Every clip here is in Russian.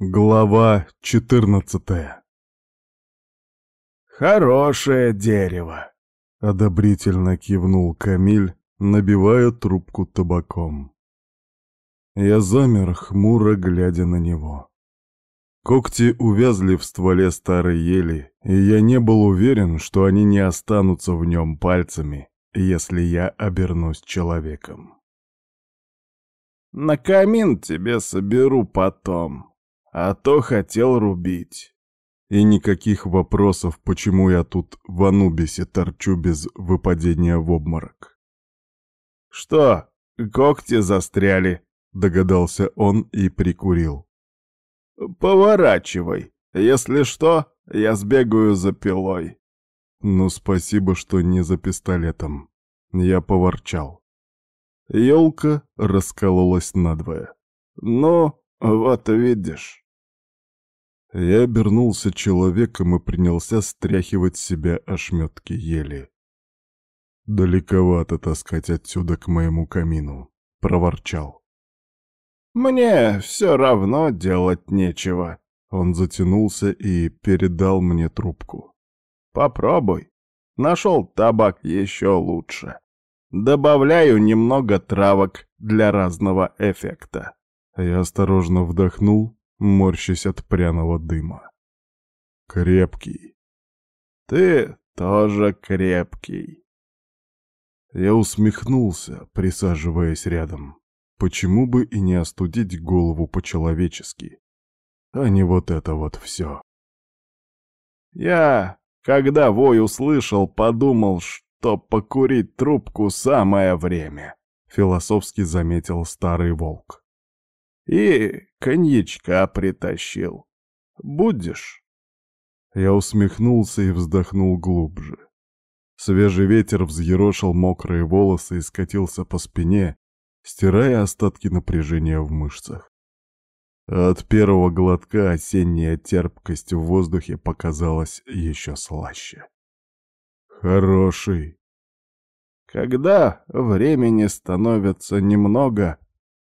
Глава 14 «Хорошее дерево!» — одобрительно кивнул Камиль, набивая трубку табаком. Я замер, хмуро глядя на него. Когти увязли в стволе старой ели, и я не был уверен, что они не останутся в нем пальцами, если я обернусь человеком. «На камин тебе соберу потом», а то хотел рубить. И никаких вопросов, почему я тут в Анубисе торчу без выпадения в обморок. «Что, когти застряли?» — догадался он и прикурил. «Поворачивай. Если что, я сбегаю за пилой». «Ну, спасибо, что не за пистолетом». Я поворчал. Елка раскололась надвое. «Ну, вот видишь». Я обернулся человеком и принялся стряхивать с себя ошметки ели. «Далековато таскать отсюда к моему камину», — проворчал. «Мне все равно делать нечего». Он затянулся и передал мне трубку. «Попробуй. Нашел табак еще лучше. Добавляю немного травок для разного эффекта». Я осторожно вдохнул морщась от пряного дыма. Крепкий. Ты тоже крепкий. Я усмехнулся, присаживаясь рядом. Почему бы и не остудить голову по-человечески, а не вот это вот все. Я, когда вой услышал, подумал, что покурить трубку самое время, философски заметил старый волк. И коньячка притащил. Будешь?» Я усмехнулся и вздохнул глубже. Свежий ветер взъерошил мокрые волосы и скатился по спине, стирая остатки напряжения в мышцах. от первого глотка осенняя терпкость в воздухе показалась еще слаще. Хороший. Когда времени становится немного,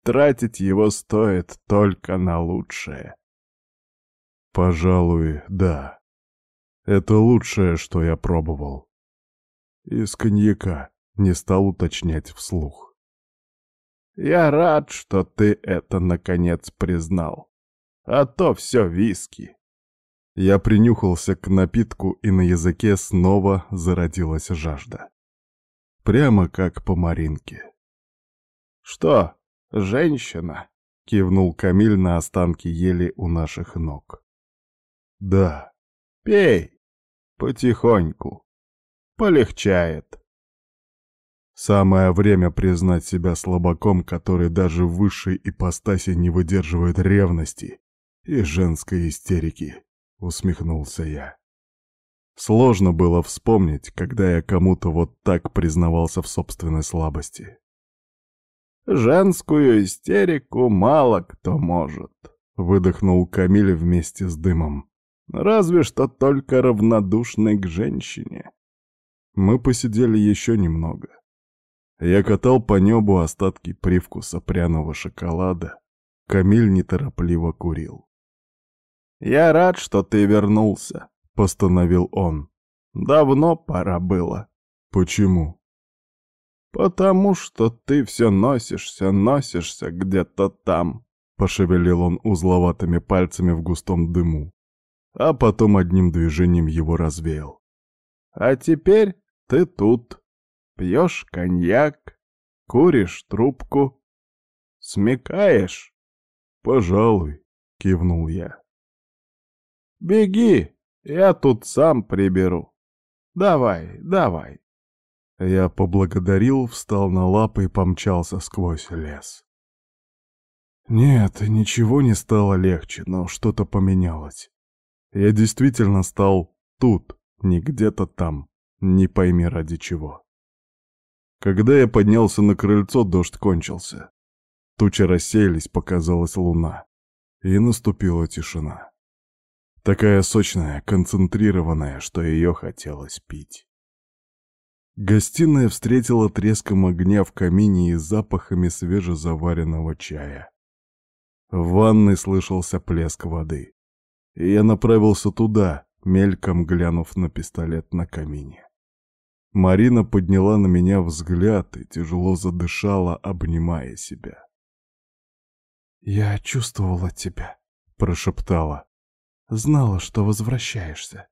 Тратить его стоит только на лучшее. Пожалуй, да. Это лучшее, что я пробовал. Из коньяка не стал уточнять вслух. Я рад, что ты это наконец признал. А то все виски. Я принюхался к напитку, и на языке снова зародилась жажда. Прямо как по Маринке. «Что, «Женщина!» — кивнул Камиль на останки ели у наших ног. «Да, пей, потихоньку, полегчает». Самое время признать себя слабаком, который даже в высшей ипостаси не выдерживает ревности и женской истерики, — усмехнулся я. Сложно было вспомнить, когда я кому-то вот так признавался в собственной слабости. Женскую истерику мало кто может, — выдохнул Камиль вместе с дымом. Разве что только равнодушный к женщине. Мы посидели еще немного. Я катал по небу остатки привкуса пряного шоколада. Камиль неторопливо курил. «Я рад, что ты вернулся», — постановил он. «Давно пора было». «Почему?» «Потому что ты все носишься, носишься где-то там», — пошевелил он узловатыми пальцами в густом дыму, а потом одним движением его развеял. «А теперь ты тут, пьешь коньяк, куришь трубку, смекаешь?» «Пожалуй», — кивнул я. «Беги, я тут сам приберу. Давай, давай». Я поблагодарил, встал на лапы и помчался сквозь лес. Нет, ничего не стало легче, но что-то поменялось. Я действительно стал тут, не где-то там, не пойми ради чего. Когда я поднялся на крыльцо, дождь кончился. Тучи рассеялись, показалась луна. И наступила тишина. Такая сочная, концентрированная, что ее хотелось пить. Гостиная встретила треском огня в камине и запахами свежезаваренного чая. В ванной слышался плеск воды. И я направился туда, мельком глянув на пистолет на камине. Марина подняла на меня взгляд и тяжело задышала, обнимая себя. «Я чувствовала тебя», — прошептала. «Знала, что возвращаешься».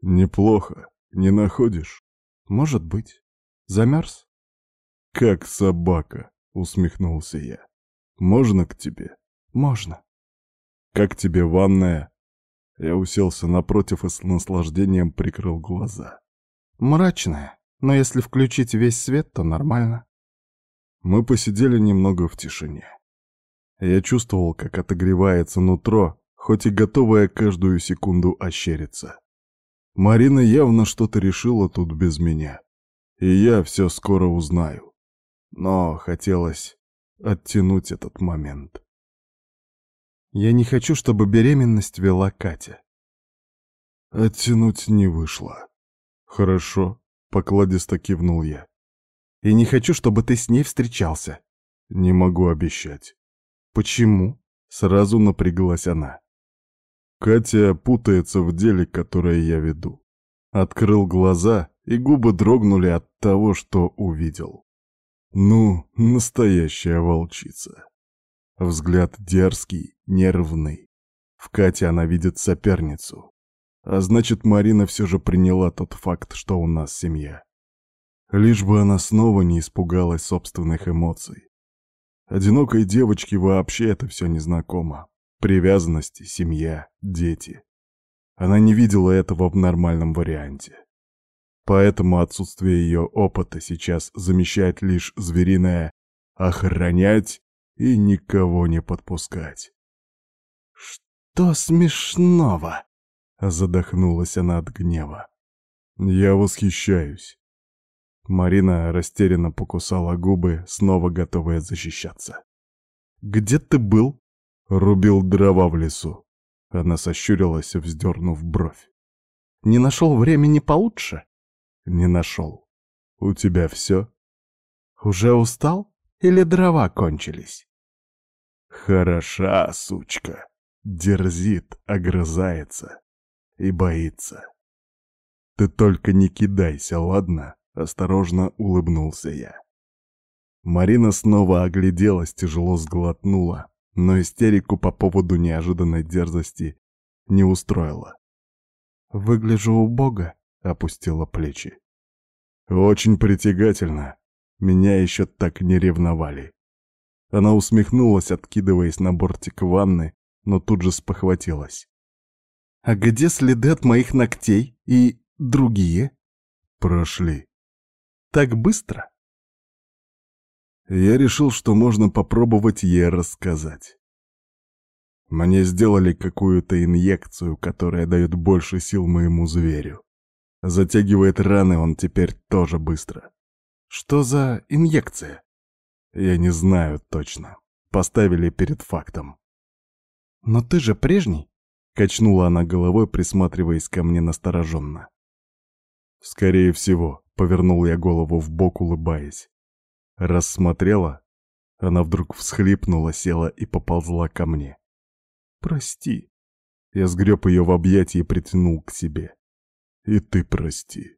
«Неплохо, не находишь?» «Может быть. Замерз?» «Как собака», — усмехнулся я. «Можно к тебе?» «Можно». «Как тебе ванная?» Я уселся напротив и с наслаждением прикрыл глаза. «Мрачная, но если включить весь свет, то нормально». Мы посидели немного в тишине. Я чувствовал, как отогревается нутро, хоть и готовая каждую секунду ощериться. Марина явно что-то решила тут без меня. И я все скоро узнаю. Но хотелось оттянуть этот момент. Я не хочу, чтобы беременность вела Катя. Оттянуть не вышло. Хорошо, покладисто кивнул я. И не хочу, чтобы ты с ней встречался. Не могу обещать. Почему? Сразу напряглась она. Катя путается в деле, которое я веду. Открыл глаза, и губы дрогнули от того, что увидел. Ну, настоящая волчица. Взгляд дерзкий, нервный. В Кате она видит соперницу. А значит, Марина все же приняла тот факт, что у нас семья. Лишь бы она снова не испугалась собственных эмоций. Одинокой девочке вообще это все незнакомо. Привязанности, семья, дети. Она не видела этого в нормальном варианте. Поэтому отсутствие ее опыта сейчас замещает лишь звериное «охранять» и никого не подпускать. «Что смешного?» — задохнулась она от гнева. «Я восхищаюсь». Марина растерянно покусала губы, снова готовая защищаться. «Где ты был?» Рубил дрова в лесу. Она сощурилась, вздернув бровь. Не нашел времени получше? Не нашел. У тебя все? Уже устал? Или дрова кончились? Хороша, сучка. Дерзит, огрызается и боится. Ты только не кидайся, ладно? Осторожно улыбнулся я. Марина снова огляделась, тяжело сглотнула, но истерику по поводу неожиданной дерзости не устроила. «Выгляжу убого», — опустила плечи. «Очень притягательно. Меня еще так не ревновали». Она усмехнулась, откидываясь на бортик ванны, но тут же спохватилась. «А где следы от моих ногтей и другие?» «Прошли». «Так быстро?» Я решил, что можно попробовать ей рассказать. Мне сделали какую-то инъекцию, которая дает больше сил моему зверю. Затягивает раны он теперь тоже быстро. Что за инъекция? Я не знаю точно. Поставили перед фактом. Но ты же прежний? Качнула она головой, присматриваясь ко мне настороженно. Скорее всего, повернул я голову в бок, улыбаясь. Рассмотрела, она вдруг всхлипнула, села и поползла ко мне. «Прости». Я сгреб ее в объятия и притянул к себе. «И ты прости».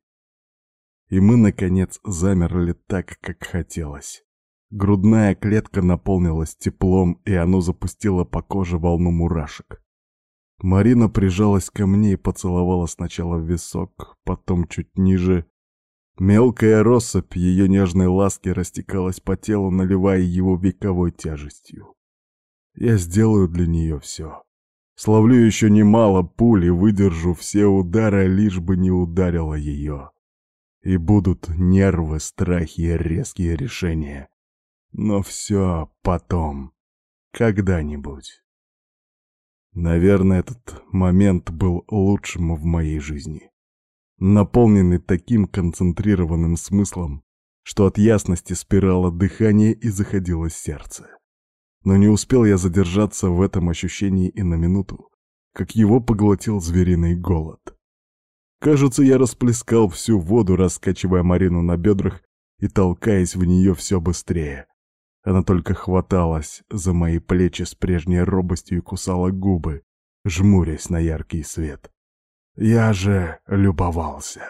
И мы, наконец, замерли так, как хотелось. Грудная клетка наполнилась теплом, и оно запустило по коже волну мурашек. Марина прижалась ко мне и поцеловала сначала в висок, потом чуть ниже, Мелкая россыпь ее нежной ласки растекалась по телу, наливая его вековой тяжестью. Я сделаю для нее все. Славлю еще немало пуль и выдержу все удары, лишь бы не ударила ее. И будут нервы, страхи и резкие решения. Но все потом, когда-нибудь. Наверное, этот момент был лучшим в моей жизни наполненный таким концентрированным смыслом, что от ясности спирало дыхание и заходилось сердце. Но не успел я задержаться в этом ощущении и на минуту, как его поглотил звериный голод. Кажется, я расплескал всю воду, раскачивая Марину на бедрах и толкаясь в нее все быстрее. Она только хваталась за мои плечи с прежней робостью и кусала губы, жмурясь на яркий свет. Я же любовался.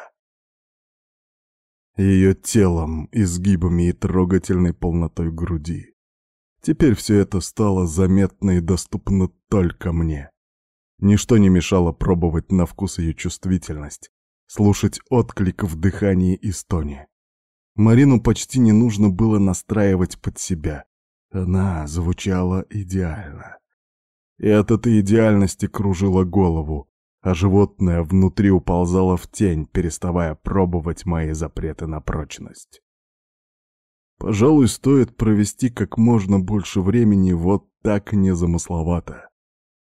Ее телом, изгибами и трогательной полнотой груди. Теперь все это стало заметно и доступно только мне. Ничто не мешало пробовать на вкус ее чувствительность, слушать отклик в дыхании и стоне. Марину почти не нужно было настраивать под себя. Она звучала идеально. И от этой идеальности кружила голову, а животное внутри уползало в тень, переставая пробовать мои запреты на прочность. Пожалуй, стоит провести как можно больше времени вот так незамысловато.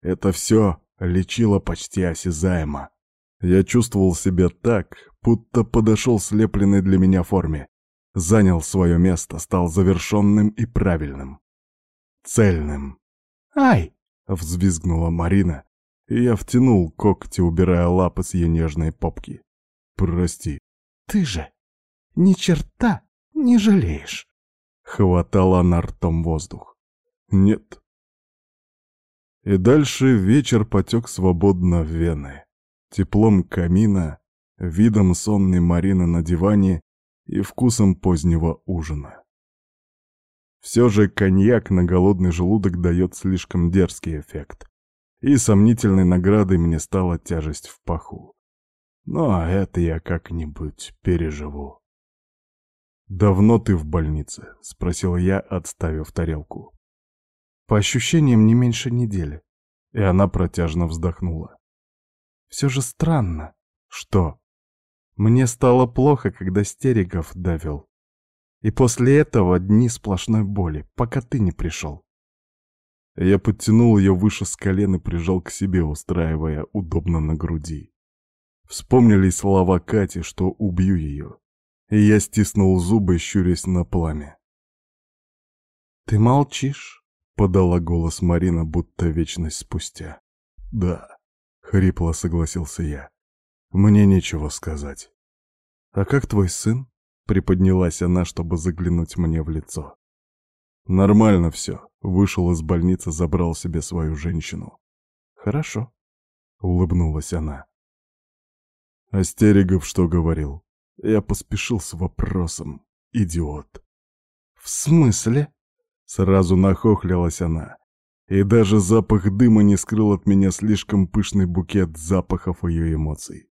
Это все лечило почти осязаемо. Я чувствовал себя так, будто подошел слепленной для меня форме. Занял свое место, стал завершенным и правильным. Цельным. «Ай!» — взвизгнула Марина, и я втянул когти, убирая лапы с ее нежной попки. «Прости». «Ты же ни черта не жалеешь!» Хватала она ртом воздух. «Нет». И дальше вечер потек свободно в вены теплом камина, видом сонной Марины на диване и вкусом позднего ужина. Все же коньяк на голодный желудок дает слишком дерзкий эффект, и сомнительной наградой мне стала тяжесть в паху. Но это я как-нибудь переживу. «Давно ты в больнице?» — спросил я, отставив тарелку. «По ощущениям, не меньше недели». И она протяжно вздохнула. Все же странно. Что? Мне стало плохо, когда Стерегов довел. И после этого дни сплошной боли, пока ты не пришел. Я подтянул ее выше с колен и прижал к себе, устраивая удобно на груди. Вспомнились слова Кати, что убью ее. И я стиснул зубы, щурясь на пламя. «Ты молчишь?» — подала голос Марина, будто вечность спустя. «Да». — хрипло согласился я. «Мне нечего сказать». «А как твой сын?» — приподнялась она, чтобы заглянуть мне в лицо. «Нормально все. Вышел из больницы, забрал себе свою женщину». «Хорошо», — улыбнулась она. Астеригов что говорил? Я поспешил с вопросом. Идиот. «В смысле?» Сразу нахохлилась она и даже запах дыма не скрыл от меня слишком пышный букет запахов ее эмоций.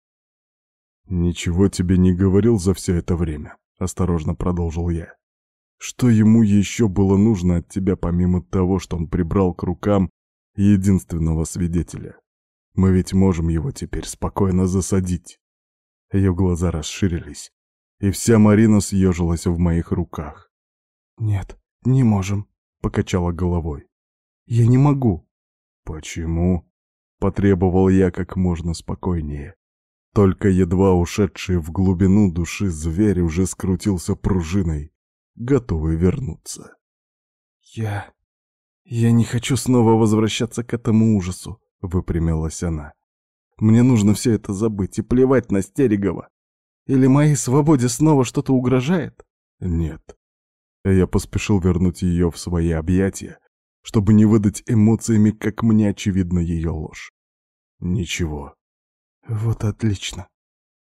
«Ничего тебе не говорил за все это время», — осторожно продолжил я. «Что ему еще было нужно от тебя, помимо того, что он прибрал к рукам единственного свидетеля? Мы ведь можем его теперь спокойно засадить». Ее глаза расширились, и вся Марина съежилась в моих руках. «Нет, не можем», — покачала головой. Я не могу. Почему? Потребовал я как можно спокойнее. Только едва ушедший в глубину души зверь уже скрутился пружиной, готовый вернуться. Я... я не хочу снова возвращаться к этому ужасу, выпрямилась она. Мне нужно все это забыть и плевать на Стерегова. Или моей свободе снова что-то угрожает? Нет. Я поспешил вернуть ее в свои объятия, чтобы не выдать эмоциями, как мне очевидно, ее ложь. Ничего. Вот отлично.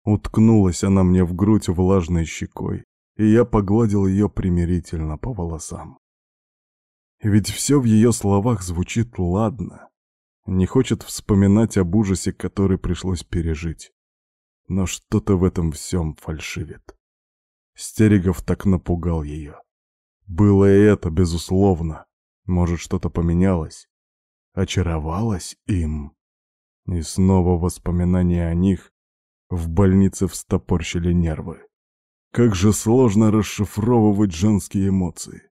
Уткнулась она мне в грудь влажной щекой, и я погладил ее примирительно по волосам. Ведь все в ее словах звучит ладно. Не хочет вспоминать об ужасе, который пришлось пережить. Но что-то в этом всем фальшивит. Стерегов так напугал ее. Было и это, безусловно, может, что-то поменялось? Очаровалось им? И снова воспоминания о них в больнице встопорщили нервы. Как же сложно расшифровывать женские эмоции.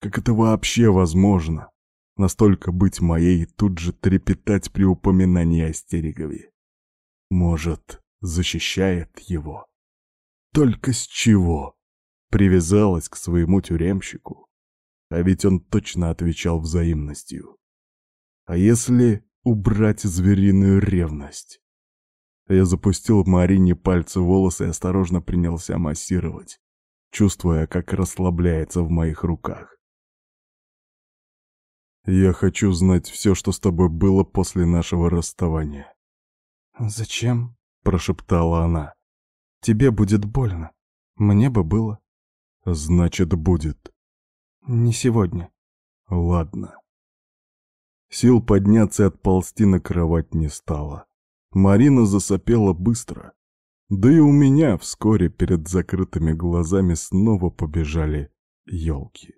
Как это вообще возможно? Настолько быть моей тут же трепетать при упоминании о Стерегове. Может, защищает его? Только с чего? Привязалась к своему тюремщику. А ведь он точно отвечал взаимностью. А если убрать звериную ревность? Я запустил Марине пальцы в волосы и осторожно принялся массировать, чувствуя, как расслабляется в моих руках. Я хочу знать все, что с тобой было после нашего расставания. «Зачем?» — прошептала она. «Тебе будет больно. Мне бы было». «Значит, будет». «Не сегодня». «Ладно». Сил подняться и отползти на кровать не стало. Марина засопела быстро. Да и у меня вскоре перед закрытыми глазами снова побежали елки.